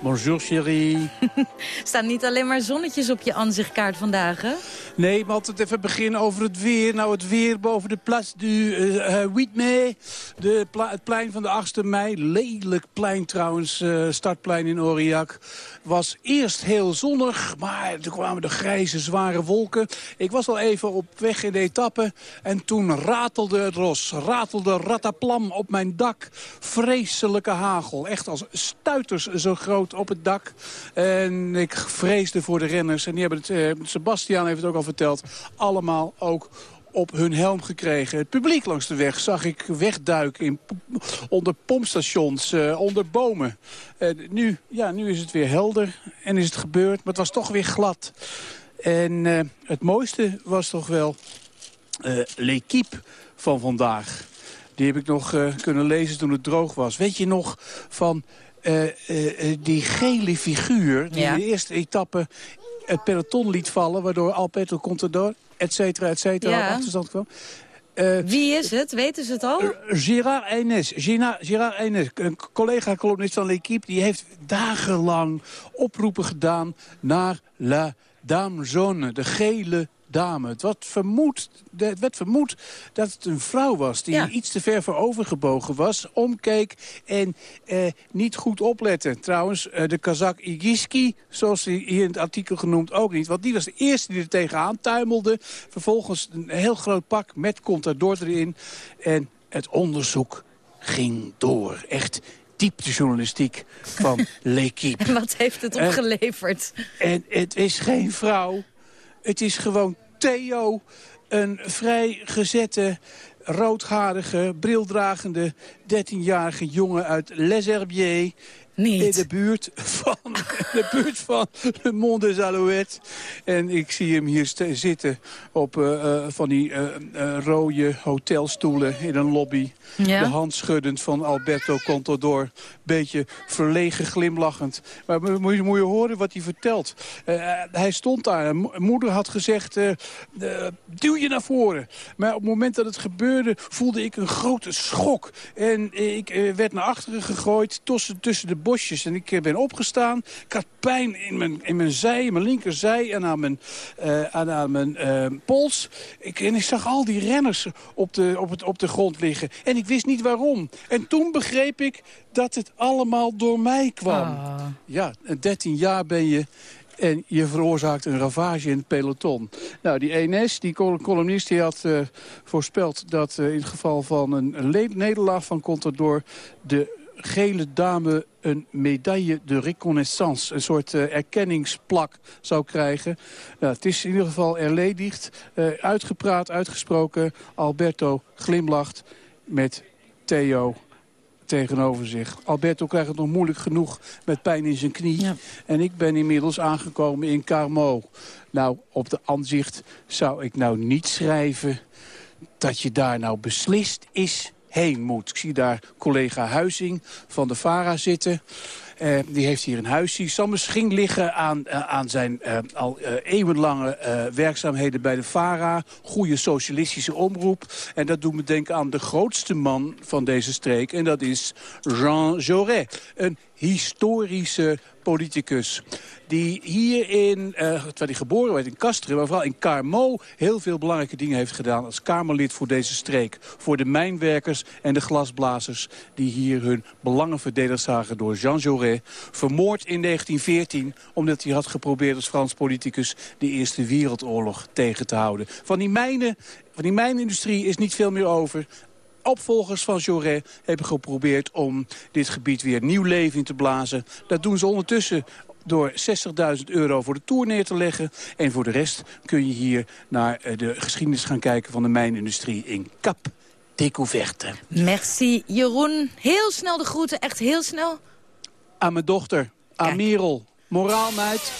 Bonjour chérie. Staan niet alleen maar zonnetjes op je aanzichtkaart vandaag, hè? Nee, maar altijd even beginnen over het weer. Nou, het weer boven de Place du uh, 8 mei. De pla het plein van de 8e mei. Lelijk plein trouwens, uh, startplein in Aurillac. Was eerst heel zonnig, maar toen kwamen de grijze, zware wolken. Ik was al even op weg in de etappe. En toen ratelde het ros, ratelde rataplam op mijn dak. Vreselijke hagel, echt als stuiters zo groot op het dak. En ik vreesde voor de renners. En die hebben het, uh, Sebastian heeft het ook al verteld, allemaal ook op hun helm gekregen. Het publiek langs de weg zag ik wegduiken in, onder pompstations, uh, onder bomen. Uh, nu, ja, nu is het weer helder en is het gebeurd, maar het was toch weer glad. En uh, het mooiste was toch wel l'équipe van vandaag. Die heb ik nog kunnen lezen toen het droog was. Weet je nog van die gele figuur die ja. in de eerste etappe het peloton liet vallen... waardoor Alberto Contador, et cetera, et cetera, ja. achterstand kwam. Uh, Wie is het? Weten ze het al? Eines. Gérard Eines, een collega-columnist van L'Equipe... die heeft dagenlang oproepen gedaan naar La Dame Jaune, de gele dame. Het, wat vermoed, het werd vermoed dat het een vrouw was die ja. iets te ver voorovergebogen was, omkeek en eh, niet goed oplette. Trouwens, eh, de Kazak Igiski, zoals hij hier in het artikel genoemd, ook niet. Want die was de eerste die er tegenaan tuimelde. Vervolgens een heel groot pak met Contador erin. En het onderzoek ging door. Echt dieptejournalistiek van L'Equipe. En wat heeft het opgeleverd? En, en het is geen vrouw. Het is gewoon Theo, een vrij gezette roodharige, brildragende 13-jarige jongen uit Les Herbiers. Niet. In de buurt van, de buurt van de Mont des Alouettes. En ik zie hem hier zitten op eh, eh, van die eh, rode hotelstoelen in een lobby. Ja. De hand schuddend van Alberto Contador. Beetje verlegen glimlachend. Maar mo- moet je, moet je horen wat hij vertelt. Hij stond daar. moeder had gezegd, duw je naar voren. Maar op het moment dat het gebeurde voelde ik een grote schok. En ik werd naar achteren gegooid tussen, tussen de bosjes. En ik eh, ben opgestaan. Ik had pijn in mijn, in mijn zij, in mijn linkerzij en aan mijn, eh, aan, aan mijn eh, pols. Ik, en ik zag al die renners op de, op, het, op de grond liggen. En ik wist niet waarom. En toen begreep ik dat het allemaal door mij kwam. Ah. Ja, 13 jaar ben je en je veroorzaakt een ravage in het peloton. Nou, die ENS, die col- columnist, die had voorspeld dat in het geval van een, een nederlaag van Contador... de gele dame een medaille de reconnaissance, een soort eh, erkenningsplak zou krijgen. Nou, het is in ieder geval erledigd, eh, uitgepraat, uitgesproken. Alberto glimlacht met Theo tegenover zich. Alberto krijgt het nog moeilijk genoeg met pijn in zijn knie. En ik ben inmiddels aangekomen in Carmo. Nou, op de aanzicht zou ik nou niet schrijven dat je daar nou beslist is heen moet. Ik zie daar collega Huizing van de VARA zitten. Eh, die heeft hier een huis. Die zal misschien liggen aan, eh, aan zijn eh, al eeuwenlange werkzaamheden bij de VARA. Goede socialistische omroep. En dat doet me denken aan de grootste man van deze streek. En dat is Jean Jaurès. Een historische politicus. Die hier in, eh terwijl hij geboren werd in Casteren, maar vooral in Carmo... heel veel belangrijke dingen heeft gedaan als Kamerlid voor deze streek. Voor de mijnwerkers en de glasblazers die hier hun belangen verdedigd zagen door Jean Jaurès. Vermoord in 1914 omdat hij had geprobeerd als Frans politicus... de Eerste Wereldoorlog tegen te houden. Van die mijnen, van die mijnindustrie is niet veel meer over opvolgers van Jaurès hebben geprobeerd om dit gebied weer nieuw leven in te blazen. Dat doen ze ondertussen door 60.000 euro voor de tour neer te leggen. En voor de rest kun je hier naar eh, de geschiedenis gaan kijken van de mijnindustrie in Cap Découverte. Merci, Jeroen. Heel snel de groeten, echt heel snel. Aan mijn dochter, aan Merel. Moraalmeid.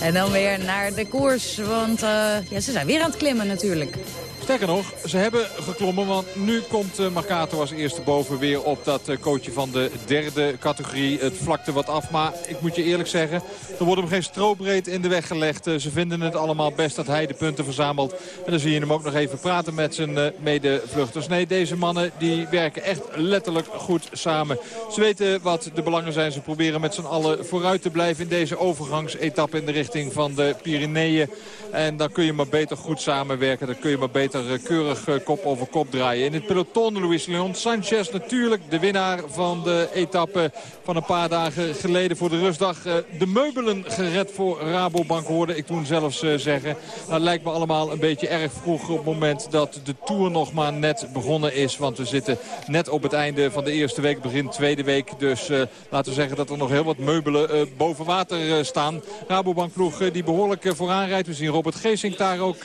En dan weer naar de koers, want eh, ja, ze zijn weer aan het klimmen natuurlijk. Sterker nog, ze hebben geklommen, want nu komt uh, Marcato als eerste boven weer op dat uh, coachje van de derde categorie. Het vlakte wat af, maar ik moet je eerlijk zeggen, er wordt hem geen strobreed in de weg gelegd. Uh, ze vinden het allemaal best dat hij de punten verzamelt. En dan zie je hem ook nog even praten met zijn medevluchters. Nee, deze mannen die werken echt letterlijk goed samen. Ze weten wat de belangen zijn. Ze proberen met z'n allen vooruit te blijven in deze overgangsetappe in de richting van de Pyreneeën. En dan kun je maar beter goed samenwerken. Dan kun je maar beter keurig kop over kop draaien. In het peloton Luis Leon Sanchez natuurlijk de winnaar van de etappe van een paar dagen geleden voor de rustdag. De meubelen gered voor Rabobank hoorde ik toen zelfs zeggen. Dat lijkt me allemaal een beetje erg vroeg op het moment dat de Tour nog maar net begonnen is. Want we zitten net op het einde van de eerste week, begin tweede week. Dus laten we zeggen dat er nog heel wat meubelen boven water staan. Rabobank ploeg die behoorlijk vooraan rijdt. We zien Robert Geesink daar ook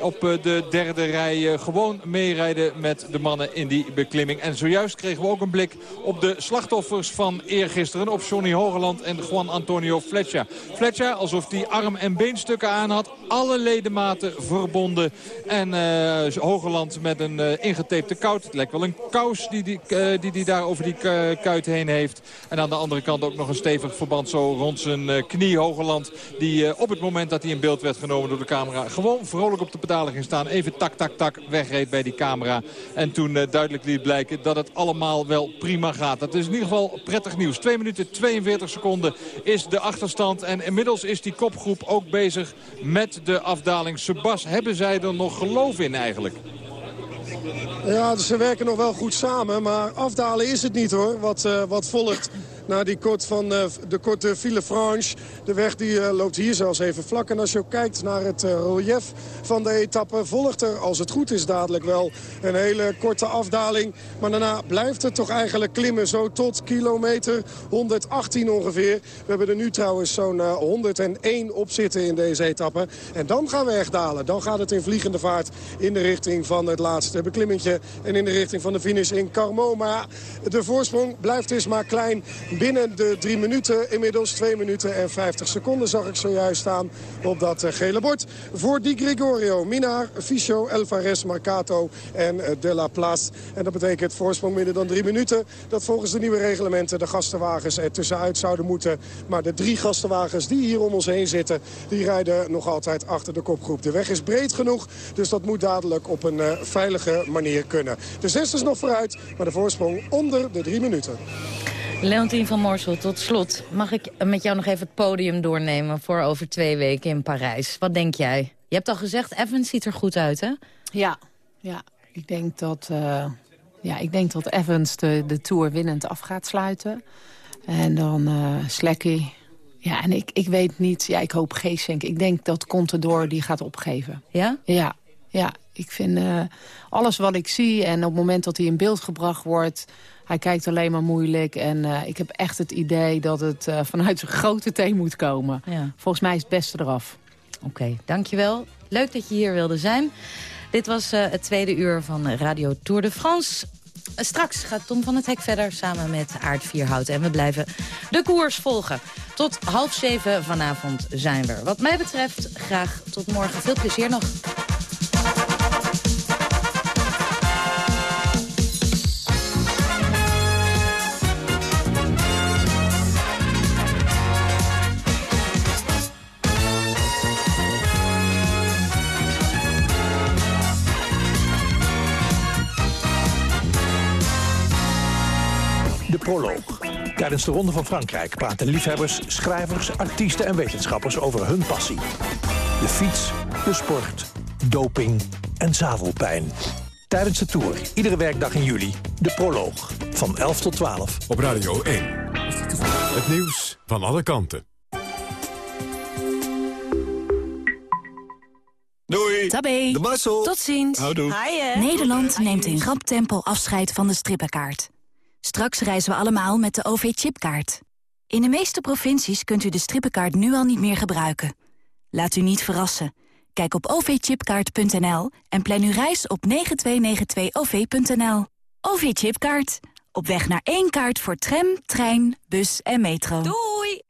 op de derde rij gewoon meerijden met de mannen in die beklimming. En zojuist kregen we ook een blik op de slachtoffers van eergisteren. Op Johnny Hogeland en Juan Antonio Fletcher. Fletcher alsof hij arm- en beenstukken aan had. Alle ledematen verbonden. En uh, Hogeland met een uh, ingetapte koud. Het lijkt wel een kous die die, die, die daar over die kuit heen heeft. En aan de andere kant ook nog een stevig verband zo rond zijn knie. Hogeland die op het moment dat hij in beeld werd genomen door de camera... gewoon vrolijk op de pedalen ging staan. Even tak, tak, tak wegreed bij die camera. En toen duidelijk liet blijken dat het allemaal wel prima gaat. Dat is in ieder geval prettig nieuws. 2 minuten 42 seconden is de achterstand. En inmiddels is die kopgroep ook bezig met de afdaling. Sebas, hebben zij er nog geloof in eigenlijk? Ja, ze werken nog wel goed samen, maar afdalen is het niet hoor, wat, uh, wat volgt. Naar die kort van eh, de korte Villefranche. De weg die eh, loopt hier zelfs even vlak. En als je ook kijkt naar het eh, relief van de etappe... volgt er, als het goed is, dadelijk wel een hele korte afdaling. Maar daarna blijft het toch eigenlijk klimmen. Zo tot kilometer 118 ongeveer. We hebben er nu trouwens zo'n 101 op zitten in deze etappe. En dan gaan we echt dalen. Dan gaat het in vliegende vaart in de richting van het laatste beklimmingje. En in de richting van de finish in Carmo. Maar de voorsprong blijft dus maar klein binnen de drie minuten. Inmiddels 2 minuten en 50 seconden zag ik zojuist staan op dat eh, gele bord. Voor Di Gregorio, Minar, Ficho, Alvarez, Marcato en eh, De La Place. En dat betekent voorsprong minder dan drie minuten. Dat volgens de nieuwe reglementen de gastenwagens er tussenuit zouden moeten. Maar de drie gastenwagens die hier om ons heen zitten... die rijden nog altijd achter de kopgroep. De weg is breed genoeg, dus dat moet dadelijk op een uh, veilige manier kunnen. De zesde is nog vooruit, maar de voorsprong onder de drie minuten. Leontien van Morsel, tot slot. Mag ik met jou nog even het podium doornemen voor over twee weken in Parijs? Wat denk jij? Je hebt al gezegd, Evans ziet er goed uit, hè? Ja, ja. Ik denk dat, uh, ja, ik denk dat Evans de, de Tour winnend af gaat sluiten. En dan uh, Slekkie. Ja, en ik, ik weet niet, ja, ik hoop Geesink. Ik denk dat Contador die gaat opgeven. Ja? Ja, ja. Ik vind uh, alles wat ik zie en op het moment dat hij in beeld gebracht wordt... Hij kijkt alleen maar moeilijk. En uh, ik heb echt het idee dat het uh, vanuit zijn grote teen moet komen. Ja. Volgens mij is het beste eraf. Oké, okay, dankjewel. Leuk dat je hier wilde zijn. Dit was uh, het tweede uur van Radio Tour de France. Straks gaat Tom van het Hek verder samen met Aard Vierhout. En we blijven de koers volgen. Tot half zeven vanavond zijn we er. Wat mij betreft graag tot morgen. Veel plezier nog. De proloog. Tijdens de Ronde van Frankrijk praten liefhebbers, schrijvers, artiesten en wetenschappers over hun passie. De fiets, de sport, doping en zadelpijn. Tijdens de Tour, iedere werkdag in juli, de proloog. Van 11 tot 12. Op Radio 1. Het nieuws van alle kanten. Doei. Tabé. De Marcel. Tot ziens. Houdoe. Nederland neemt in rap tempo afscheid van de strippenkaart. Straks reizen we allemaal met de OV-chipkaart. In de meeste provincies kunt u de strippenkaart nu al niet meer gebruiken. Laat u niet verrassen. Kijk op ovchipkaart.nl en plan uw reis op 9292-OV.nl. OV-chipkaart. Op weg naar één kaart voor tram, trein, bus en metro. Doei!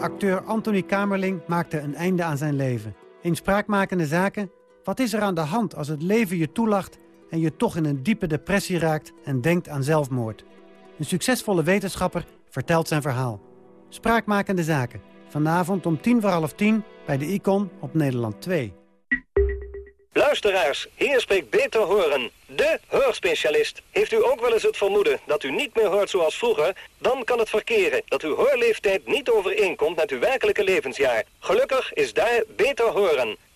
Acteur Anthony Kamerling maakte een einde aan zijn leven. In spraakmakende zaken, wat is er aan de hand als het leven je toelacht en je toch in een diepe depressie raakt en denkt aan zelfmoord. Een succesvolle wetenschapper vertelt zijn verhaal. Spraakmakende zaken. Vanavond om tien voor half tien bij de Icon op Nederland 2. Luisteraars, hier spreekt Beter Horen, de hoorspecialist. Heeft u ook wel eens het vermoeden dat u niet meer hoort zoals vroeger? Dan kan het verkeren dat uw hoorleeftijd niet overeenkomt met uw werkelijke levensjaar. Gelukkig is daar Beter Horen.